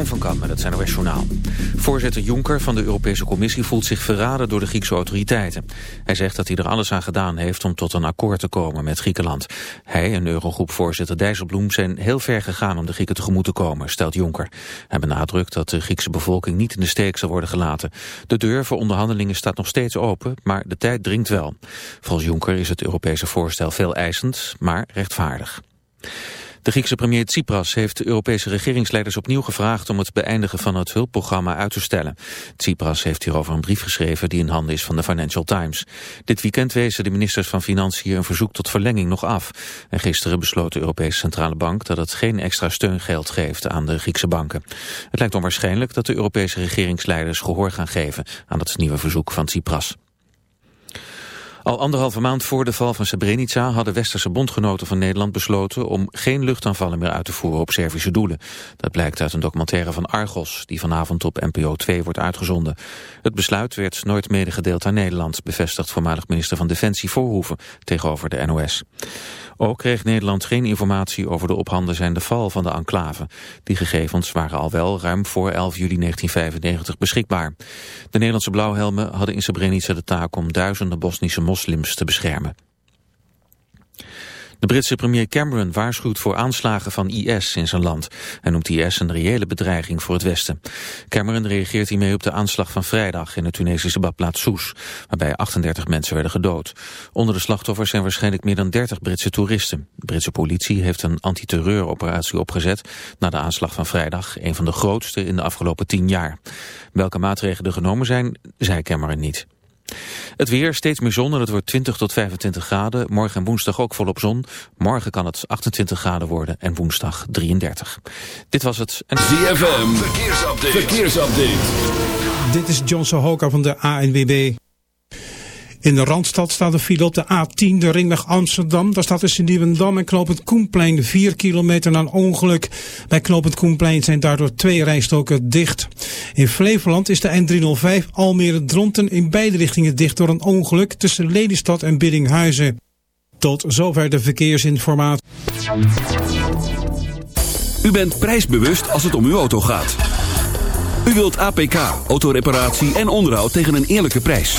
Jeroen van Kamp met het Journaal. Voorzitter Juncker van de Europese Commissie voelt zich verraden door de Griekse autoriteiten. Hij zegt dat hij er alles aan gedaan heeft om tot een akkoord te komen met Griekenland. Hij en Eurogroepvoorzitter Dijsselbloem zijn heel ver gegaan om de Grieken tegemoet te komen, stelt Juncker. Hij benadrukt dat de Griekse bevolking niet in de steek zal worden gelaten. De deur voor onderhandelingen staat nog steeds open, maar de tijd dringt wel. Volgens Juncker is het Europese voorstel veel eisend, maar rechtvaardig. De Griekse premier Tsipras heeft de Europese regeringsleiders opnieuw gevraagd om het beëindigen van het hulpprogramma uit te stellen. Tsipras heeft hierover een brief geschreven die in handen is van de Financial Times. Dit weekend wezen de ministers van Financiën een verzoek tot verlenging nog af. En gisteren besloot de Europese Centrale Bank dat het geen extra steungeld geeft aan de Griekse banken. Het lijkt onwaarschijnlijk dat de Europese regeringsleiders gehoor gaan geven aan het nieuwe verzoek van Tsipras. Al anderhalve maand voor de val van Srebrenica hadden westerse bondgenoten van Nederland besloten om geen luchtaanvallen meer uit te voeren op Servische doelen. Dat blijkt uit een documentaire van Argos, die vanavond op NPO 2 wordt uitgezonden. Het besluit werd nooit medegedeeld aan Nederland, bevestigt voormalig minister van Defensie Voorhoeven tegenover de NOS. Ook kreeg Nederland geen informatie over de op handen zijnde val van de enclave. Die gegevens waren al wel ruim voor 11 juli 1995 beschikbaar. De Nederlandse blauwhelmen hadden in Srebrenica de taak om duizenden Bosnische moslims te beschermen. De Britse premier Cameron waarschuwt voor aanslagen van IS in zijn land. Hij noemt IS een reële bedreiging voor het Westen. Cameron reageert hiermee op de aanslag van vrijdag in de Tunesische badplaats Soes, waarbij 38 mensen werden gedood. Onder de slachtoffers zijn waarschijnlijk meer dan 30 Britse toeristen. De Britse politie heeft een antiterreuroperatie opgezet na de aanslag van vrijdag, een van de grootste in de afgelopen tien jaar. Welke maatregelen genomen zijn, zei Cameron niet. Het weer, steeds meer zon en het wordt 20 tot 25 graden. Morgen en woensdag ook volop zon. Morgen kan het 28 graden worden en woensdag 33. Dit was het. En... ZFM, verkeersupdate. verkeersupdate. Dit is John Sohoka van de ANWB. In de Randstad staat de file op de A10, de ringweg Amsterdam. Daar staat tussen Nieuwendam en Knopend Koenplein 4 kilometer na een ongeluk. Bij Knopend Koenplein zijn daardoor twee rijstoken dicht. In Flevoland is de N305 Almere Dronten in beide richtingen dicht door een ongeluk tussen Lelystad en Biddinghuizen. Tot zover de verkeersinformatie. U bent prijsbewust als het om uw auto gaat. U wilt APK, autoreparatie en onderhoud tegen een eerlijke prijs.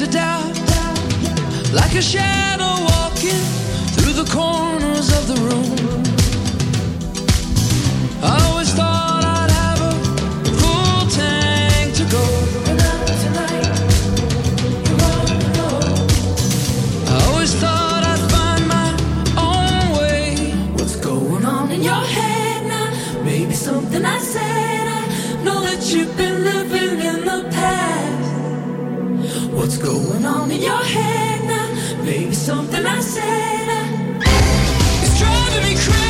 to doubt, like a shadow walking through the corn. your head now. Maybe something I said uh, is driving me crazy.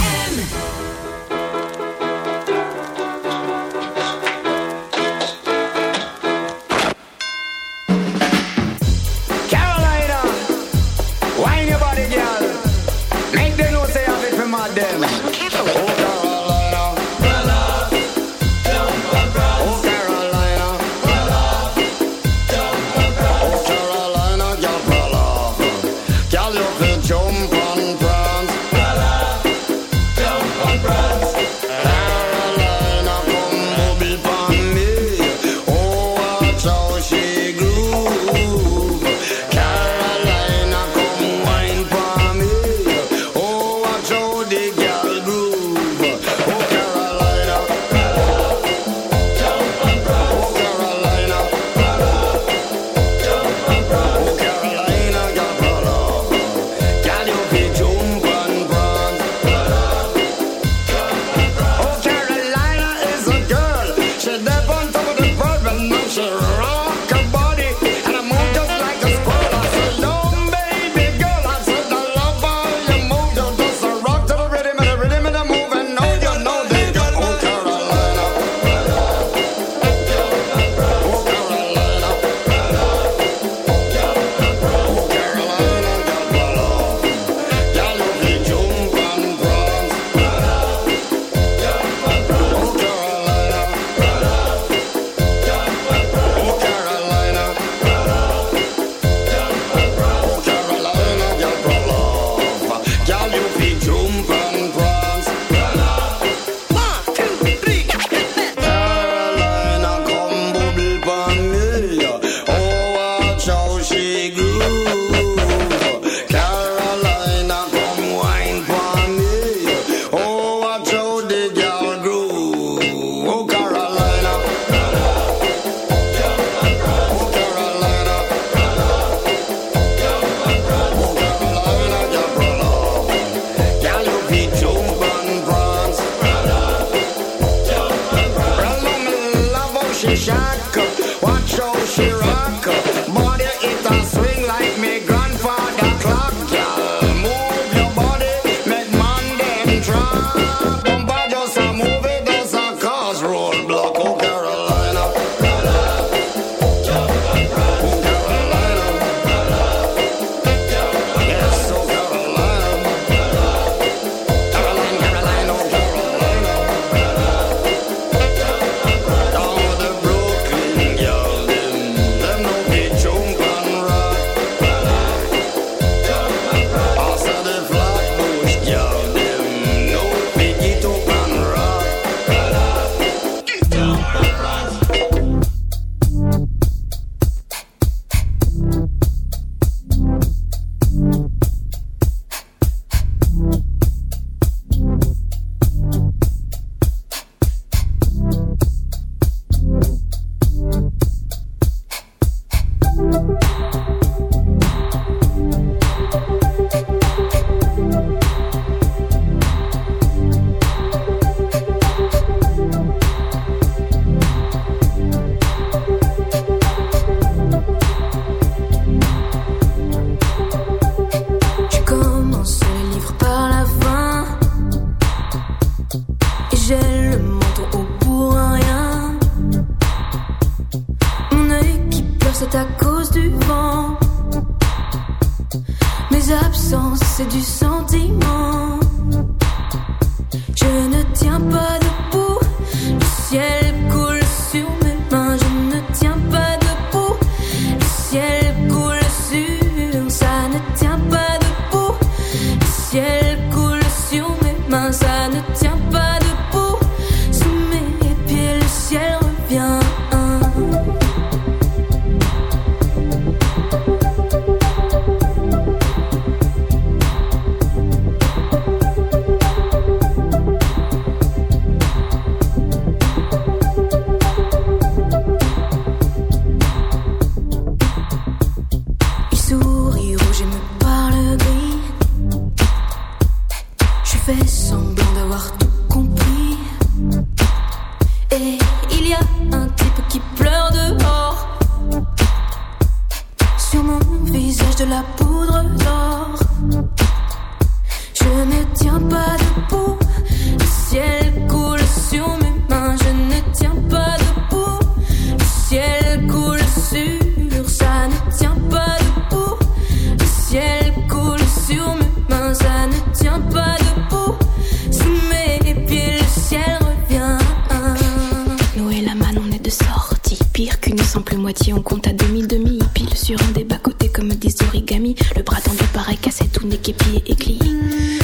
simple moitié, on compte à demi-demi. Pile sur un des bas-côtés comme des origamis. Le bras tendu pareil, cassé, tout nez pieds et glié.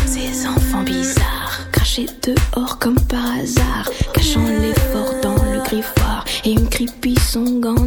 Ces enfants bizarres, crachés dehors comme par hasard. Cachant l'effort dans le griffoir. Et une creepy sanglante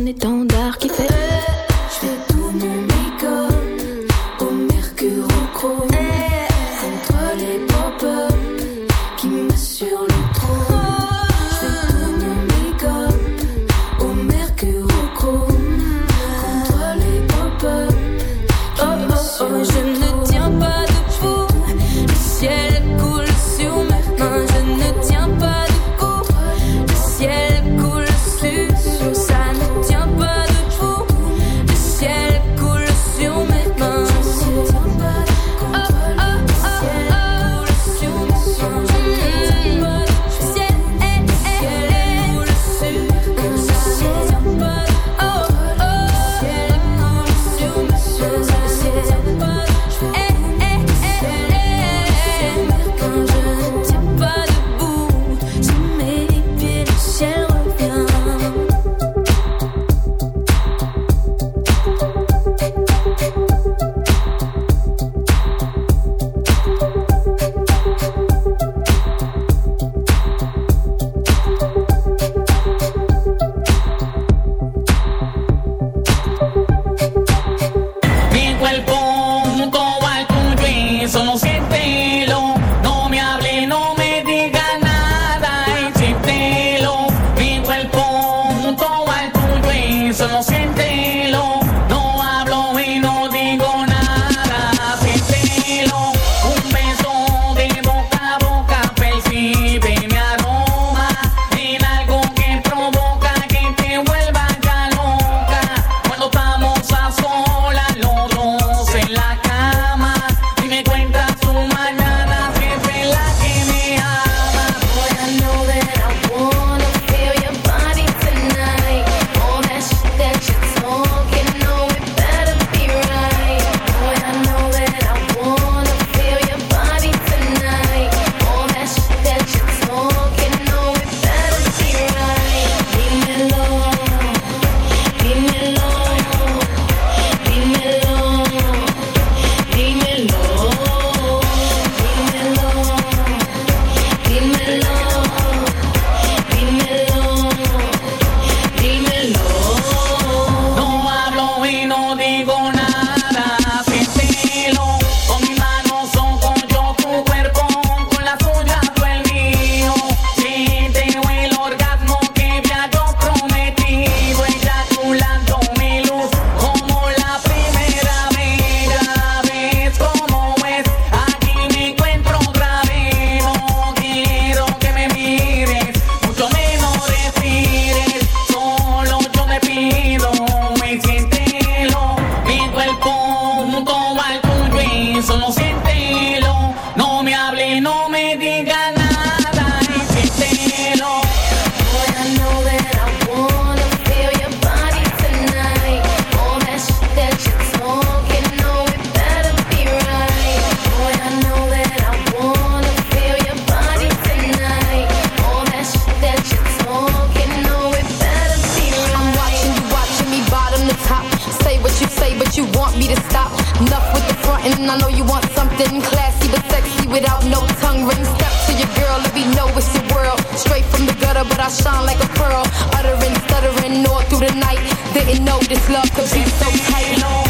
want me to stop. Enough with the frontin'. I know you want something classy but sexy without no tongue ring. Step to your girl, let me know it's your world. Straight from the gutter, but I shine like a pearl. Uttering, stuttering, all through the night. Didn't know this love could be so tight.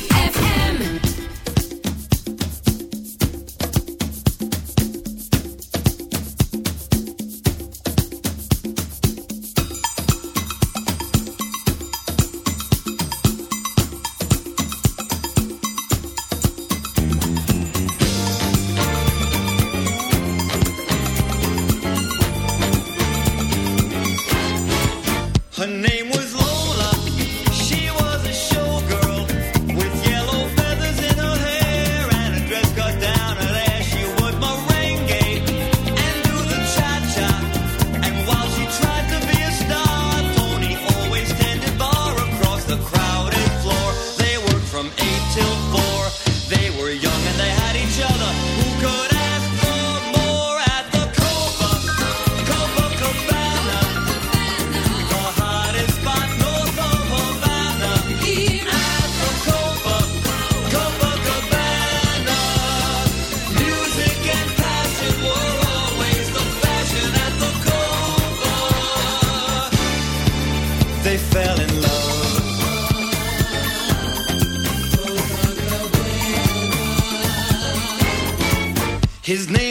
His name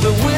the wind.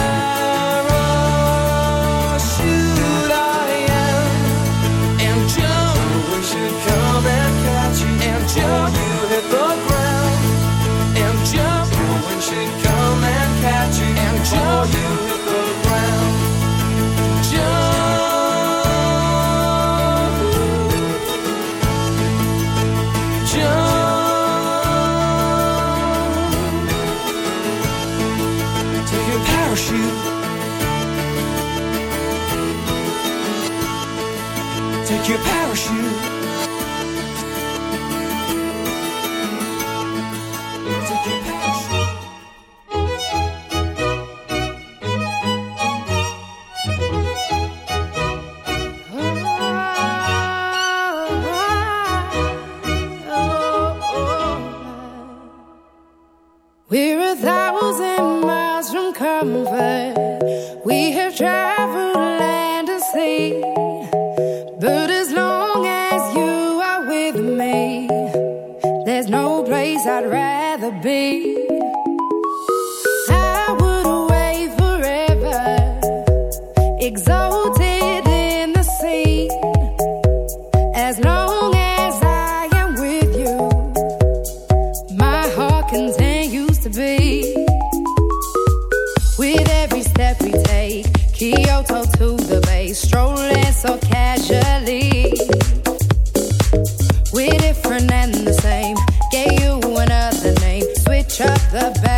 you pass. different and the same. Gave you another name, switch up the. Back.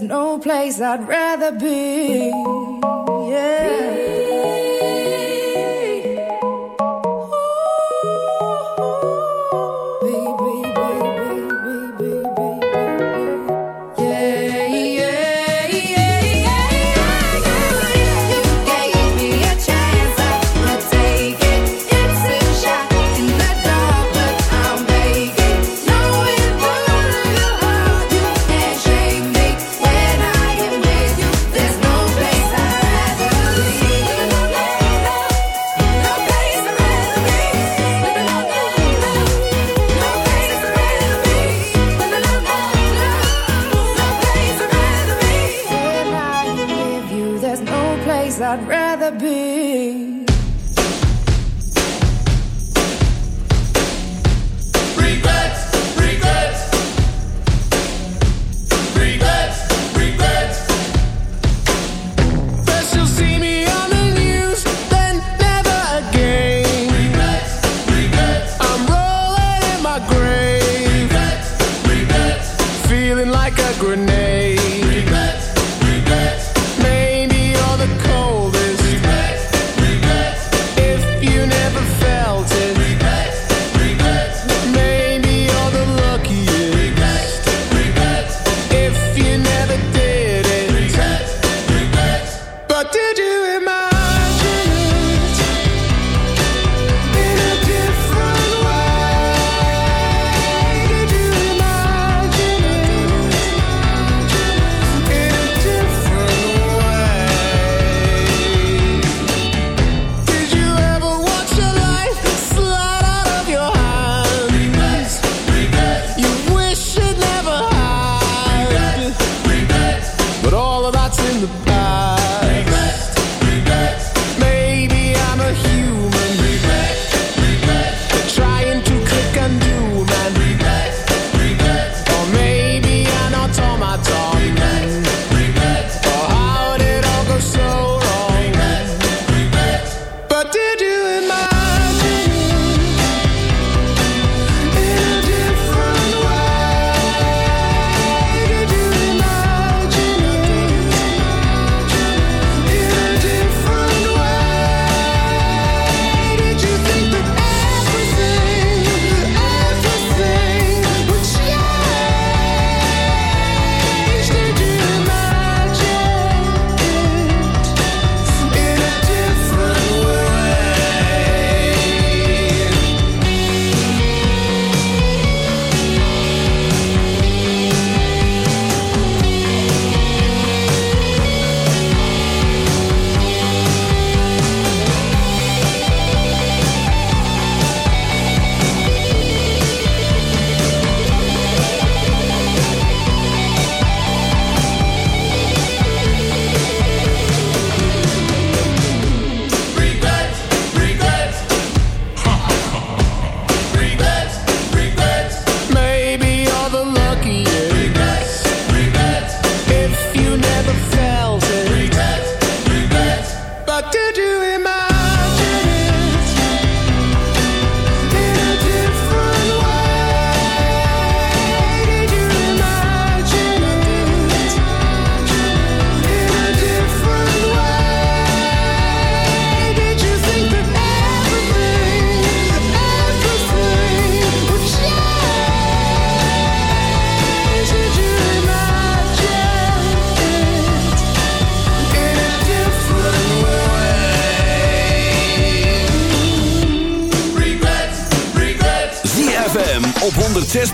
no place I'd rather be. Yeah.